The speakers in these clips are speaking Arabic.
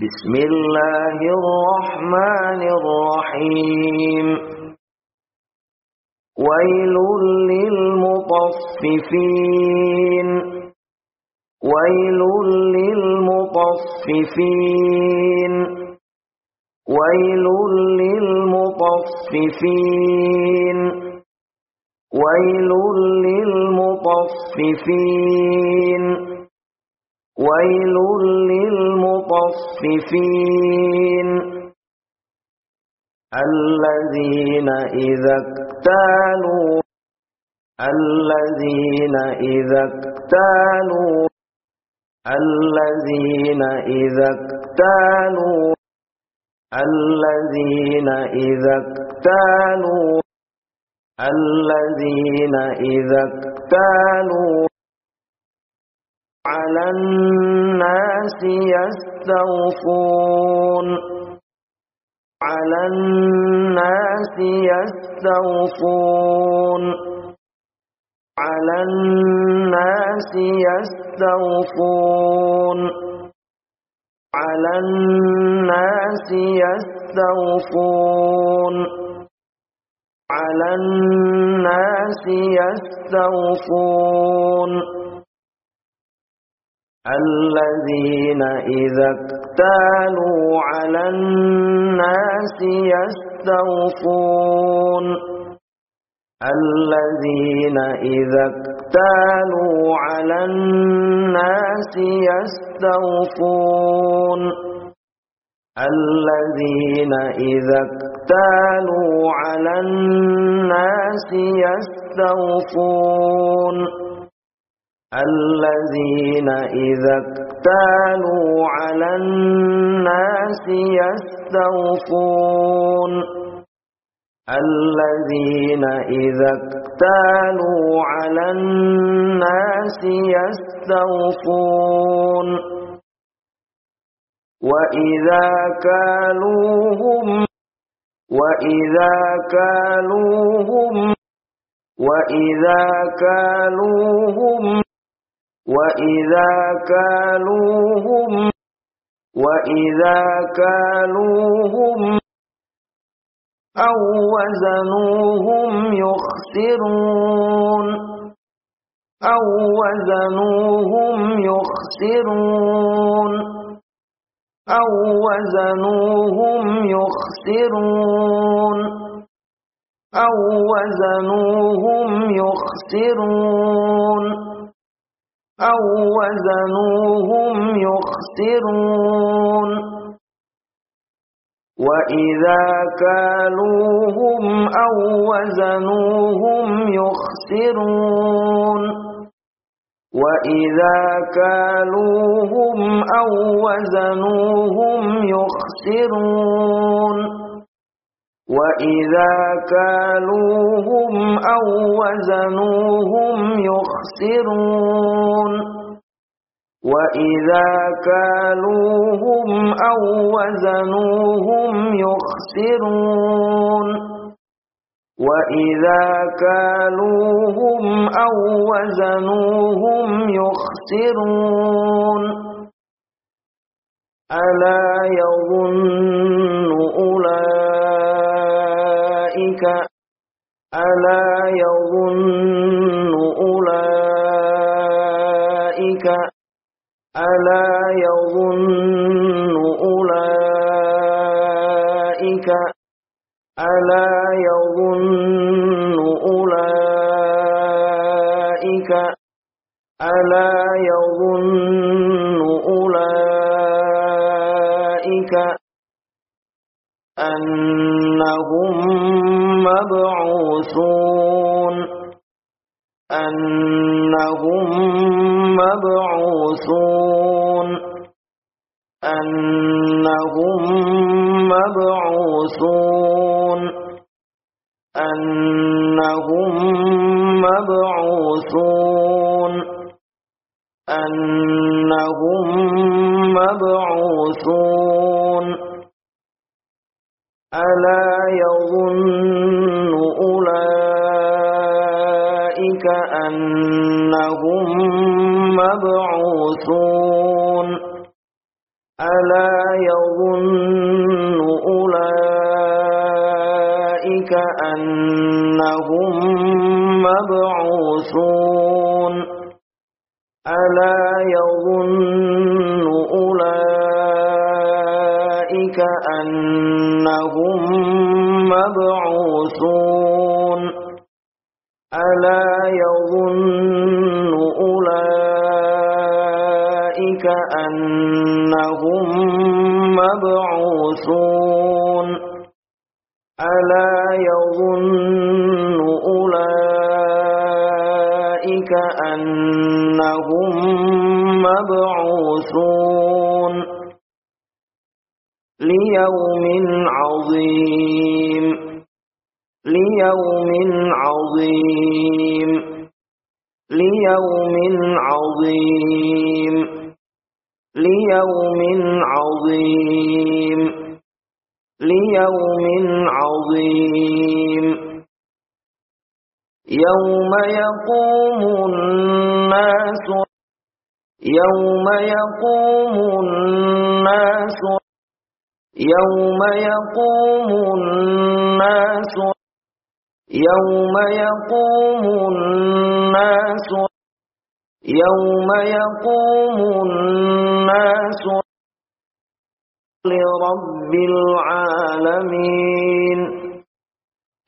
بسم الله الرحمن الرحيم. ويل للمطففين. ويل للمطففين. ويل للمطففين. ويل للمطففين. ويل للمطففين. الذين إذا اكتالوا الذين إذا اكتالوا الذين إذا اكتالوا الذين إذا اكتالوا الذين إذا اكتالوا. على الناس يستوفون. على الناس يستوفون. على الناس يستوفون. على الناس يستوفون. على الناس يستوفون. الذين إذا اكتالوا على الناس يستوفون. الذين إذا اكتالوا على الناس يستوفون. الذين إذا اكتالوا على الناس يستوفون. الذين إذا اكتالوا على الناس يستوفون. الذين إذا اكتالوا على الناس يستوفون. وإذا كالوهم وإذا كالوهم وإذا كالوهم وإذا كالوهم وإذا كالوهم أو وزنوهم يخسرون أو وزنوهم يخسرون أو وزنوهم يخسرون أو وزنوهم يخسرون أو وزنوهم يخسرون وإذا كالوهم أو وزنوهم يخسرون وإذا كالوهم أو وزنوهم يخسرون وإذا كالوهم أو وزنوهم يخسرون وإذا كالوهم أو وزنوهم يخسرون وإذا كالوهم أو وزنوهم يخسرون ألا يظن ألا يظن أولئك ألا يظن أولئك ألا يظن أولئك ألا يظن أولئك أنهم مبعوثون. أنهم مبعوثون. أنهم مبعوثون. أنهم مبعوثون. أنهم مبعوثون. ألا يظن مبعوثون ألا يظن أولئك أنهم مبعوثون. ألا يظن مبعوثون ألا يظن أولئك أنهم مبعوثون. ليوم عظيم. ليوم عظيم. ليوم عظيم. ليوم عظيم. يوم يقوم الناس يوم يقوم الناس يوم يقوم الناس يوم يقوم الناس يوم يقوم الناس. لرب العالمين.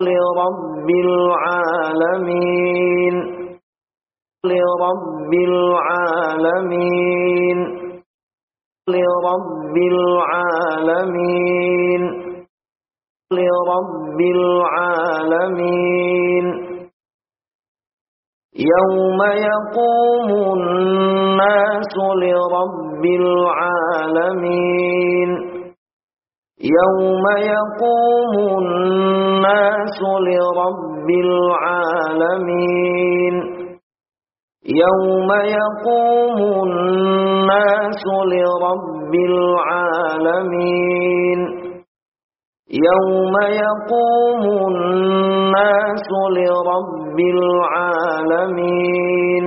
لرب العالمين. لرب العالمين. لرب العالمين. لرب العالمين. يوم يقوم الناس لرب العالمين. يوم يقوم الناس لرب العالمين يوم يقوم الناس لرب العالمين يوم يقوم الناس لرب العالمين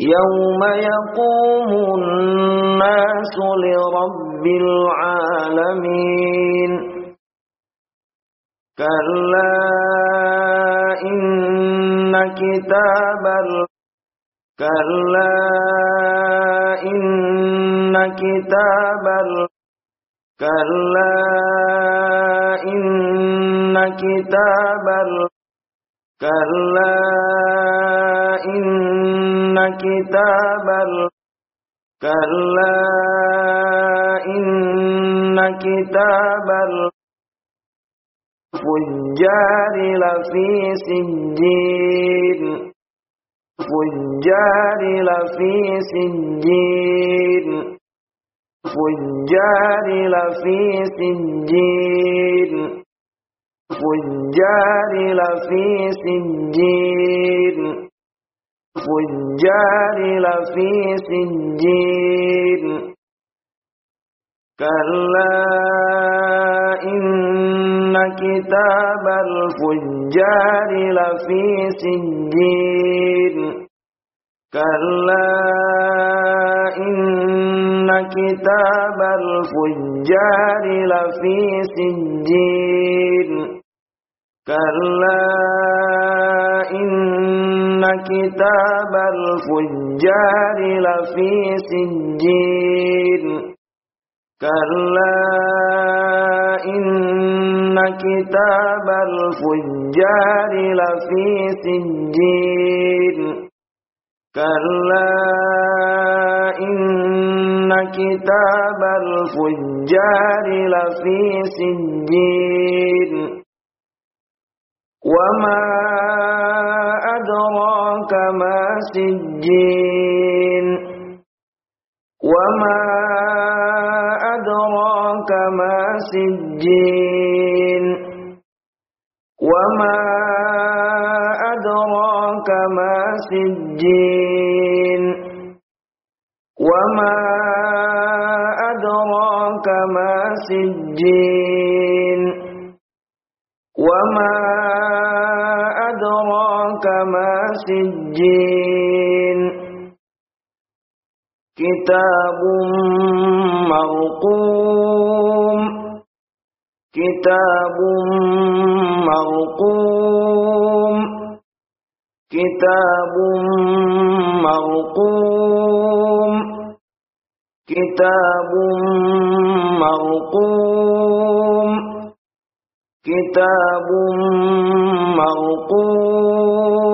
يوم يقوم الناس لرب العالمين كلا إن كتاب كلا إن كتاب كلا إن كتاب كلا إن كتاب كلا إن كتاب الفجار لفي سجين. فجار لفي سجين. فجار لفي سجين. فجار لفي سجين. فجار لفي سجين. كلا إن كتاب الفجار لفي سجين. كلا إن كتاب الفجار لفي سجين. كلا إن كتاب الفجار لفي سجين كلا إن كتاب الفجار لفي سجين كلا إن كتاب الفجار لفي سجين وما سجين وما أدراك ما سجين. وما أدراك ما سجين. وما أدراك ما سجين. وما أدراك ما سجين. كتاب مرقوم. كتاب مرقوم. كتاب مرقوم. كتاب مرقوم. كتاب مرقوم.